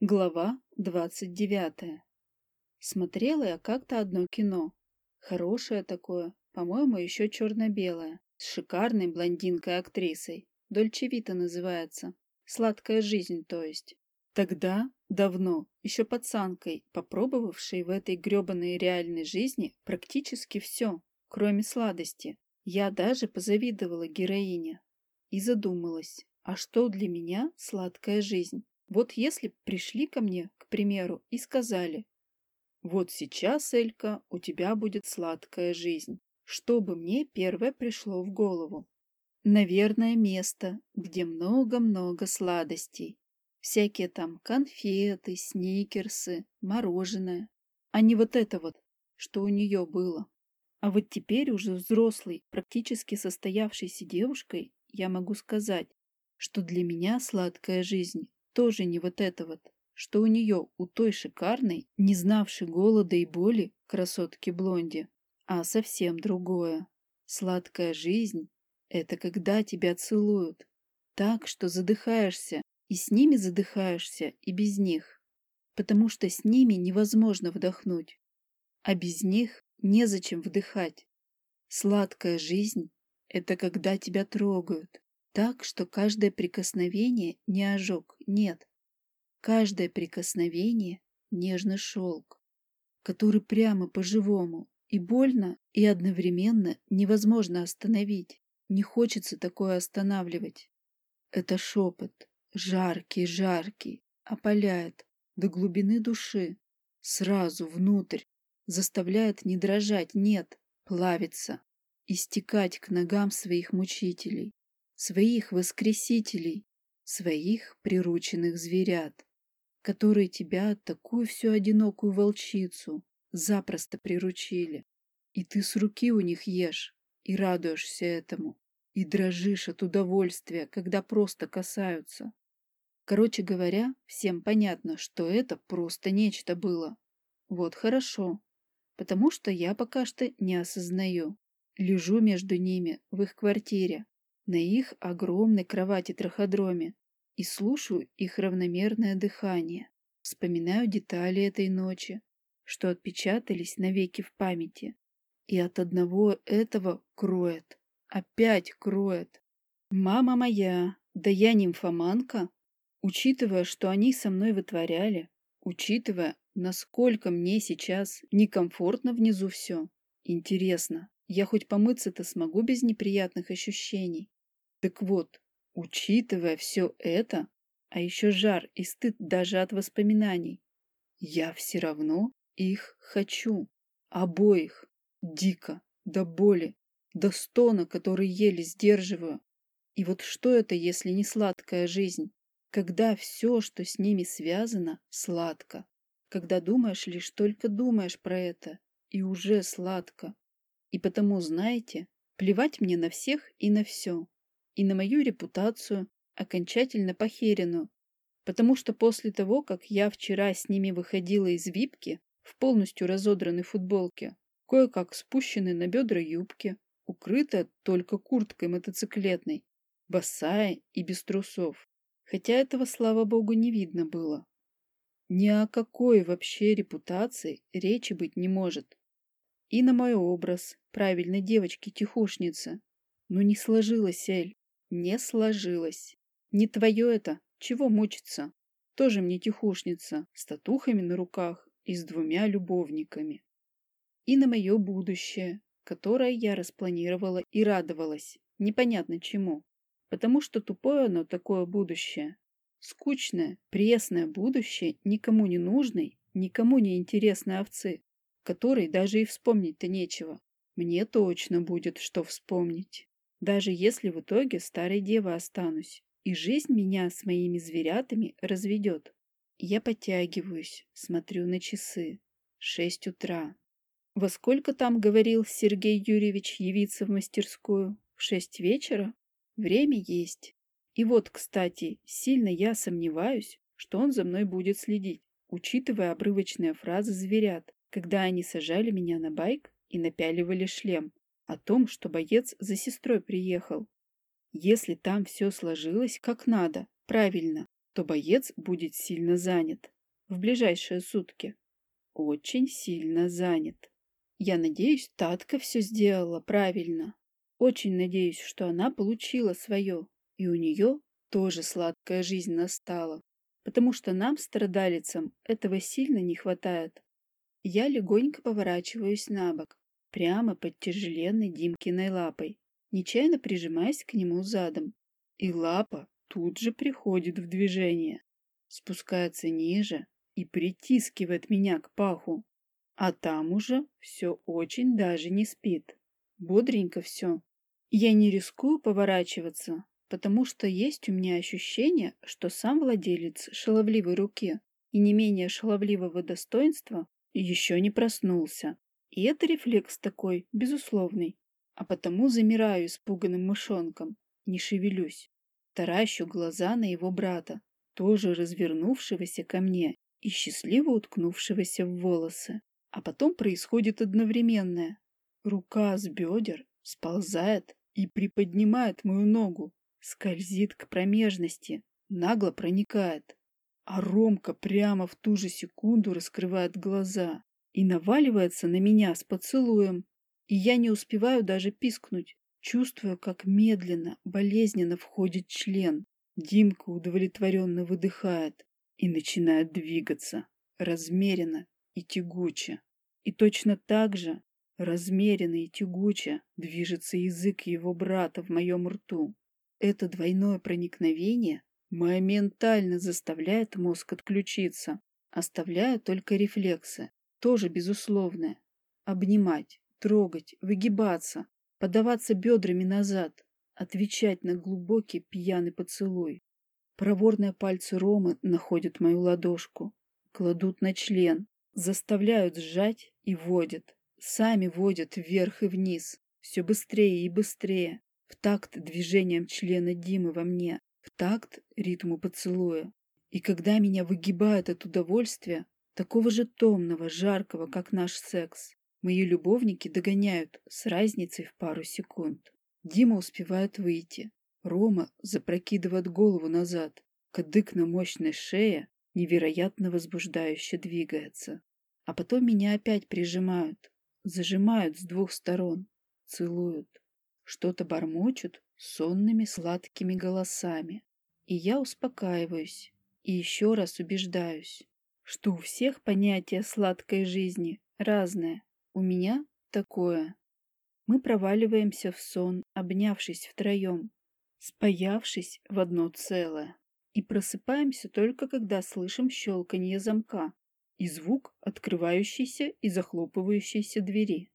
Глава двадцать девятая. Смотрела я как-то одно кино. Хорошее такое, по-моему, еще черно-белое, с шикарной блондинкой-актрисой. Дольче Вита называется. Сладкая жизнь, то есть. Тогда, давно, еще пацанкой, попробовавшей в этой гребаной реальной жизни практически все, кроме сладости, я даже позавидовала героине. И задумалась, а что для меня сладкая жизнь? Вот если пришли ко мне, к примеру, и сказали, «Вот сейчас, Элька, у тебя будет сладкая жизнь», что бы мне первое пришло в голову? Наверное, место, где много-много сладостей. Всякие там конфеты, сникерсы, мороженое. А не вот это вот, что у нее было. А вот теперь уже взрослой, практически состоявшейся девушкой, я могу сказать, что для меня сладкая жизнь тоже не вот это вот, что у нее, у той шикарной, не знавшей голода и боли, красотки-блонди, а совсем другое. Сладкая жизнь — это когда тебя целуют, так, что задыхаешься, и с ними задыхаешься, и без них, потому что с ними невозможно вдохнуть, а без них незачем вдыхать. Сладкая жизнь — это когда тебя трогают, так, что каждое прикосновение не ожог, нет. Каждое прикосновение — нежный шелк, который прямо по-живому и больно, и одновременно невозможно остановить. Не хочется такое останавливать. Это шепот, жаркий-жаркий, опаляет до глубины души, сразу внутрь, заставляет не дрожать, нет, плавиться, истекать к ногам своих мучителей своих воскресителей, своих прирученных зверят, которые тебя, такую всю одинокую волчицу, запросто приручили. И ты с руки у них ешь и радуешься этому, и дрожишь от удовольствия, когда просто касаются. Короче говоря, всем понятно, что это просто нечто было. Вот хорошо, потому что я пока что не осознаю. Лежу между ними в их квартире, на их огромной кровати-траходроме и слушаю их равномерное дыхание. Вспоминаю детали этой ночи, что отпечатались навеки в памяти. И от одного этого кроет. Опять кроет. Мама моя, да я нимфоманка. Учитывая, что они со мной вытворяли, учитывая, насколько мне сейчас некомфортно внизу все. Интересно, я хоть помыться-то смогу без неприятных ощущений? Так вот, учитывая все это, а еще жар и стыд даже от воспоминаний, я все равно их хочу. Обоих. Дико, до боли, до стона, который еле сдерживаю. И вот что это, если не сладкая жизнь? Когда все, что с ними связано, сладко. Когда думаешь лишь только думаешь про это, и уже сладко. И потому, знаете, плевать мне на всех и на все и на мою репутацию, окончательно похеренную, потому что после того, как я вчера с ними выходила из випки в полностью разодранной футболке, кое-как спущенной на бедра юбки, укрытая только курткой мотоциклетной, босая и без трусов, хотя этого, слава богу, не видно было. Ни о какой вообще репутации речи быть не может. И на мой образ правильной девочки-тихушницы. Но не сложилось, Эль. Не сложилось. Не твое это, чего мучиться? Тоже мне тихушница, с татухами на руках и с двумя любовниками. И на мое будущее, которое я распланировала и радовалась, непонятно чему. Потому что тупое оно такое будущее. Скучное, пресное будущее никому не нужной, никому не интересной овцы, которой даже и вспомнить-то нечего. Мне точно будет что вспомнить. Даже если в итоге старой девой останусь, и жизнь меня с моими зверятами разведет. Я подтягиваюсь, смотрю на часы. Шесть утра. Во сколько там, говорил Сергей Юрьевич, явиться в мастерскую? В шесть вечера? Время есть. И вот, кстати, сильно я сомневаюсь, что он за мной будет следить, учитывая обрывочные фразы зверят, когда они сажали меня на байк и напяливали шлем о том, что боец за сестрой приехал. Если там все сложилось как надо, правильно, то боец будет сильно занят. В ближайшие сутки. Очень сильно занят. Я надеюсь, Татка все сделала правильно. Очень надеюсь, что она получила свое, и у нее тоже сладкая жизнь настала, потому что нам, страдалицам, этого сильно не хватает. Я легонько поворачиваюсь на бок, прямо под тяжеленной Димкиной лапой, нечаянно прижимаясь к нему задом. И лапа тут же приходит в движение, спускается ниже и притискивает меня к паху. А там уже все очень даже не спит. Бодренько все. Я не рискую поворачиваться, потому что есть у меня ощущение, что сам владелец шаловливой руки и не менее шаловливого достоинства еще не проснулся. И это рефлекс такой, безусловный. А потому замираю испуганным мышонком, не шевелюсь. Таращу глаза на его брата, тоже развернувшегося ко мне и счастливо уткнувшегося в волосы. А потом происходит одновременное. Рука с бедер сползает и приподнимает мою ногу, скользит к промежности, нагло проникает. А Ромка прямо в ту же секунду раскрывает глаза и наваливается на меня с поцелуем. И я не успеваю даже пискнуть, чувствуя, как медленно, болезненно входит член. Димка удовлетворенно выдыхает и начинает двигаться, размеренно и тягуче. И точно так же, размеренно и тягуче, движется язык его брата в моем рту. Это двойное проникновение моментально заставляет мозг отключиться, оставляя только рефлексы, тоже безусловные. Обнимать, трогать, выгибаться, подаваться бедрами назад, отвечать на глубокий пьяный поцелуй. Проворные пальцы Ромы находят мою ладошку, кладут на член, заставляют сжать и водят. Сами водят вверх и вниз, все быстрее и быстрее, в такт движением члена Димы во мне, в такт ритму поцелуя. И когда меня выгибает от удовольствия, такого же томного, жаркого, как наш секс, мои любовники догоняют с разницей в пару секунд. Дима успевает выйти. Рома запрокидывает голову назад. Кадык на мощной шее невероятно возбуждающе двигается. А потом меня опять прижимают, зажимают с двух сторон, целуют, что-то бормочут сонными сладкими голосами. И я успокаиваюсь и еще раз убеждаюсь, что у всех понятие сладкой жизни разное. У меня такое. Мы проваливаемся в сон, обнявшись втроем, спаявшись в одно целое. И просыпаемся только когда слышим щелканье замка и звук открывающейся и захлопывающейся двери.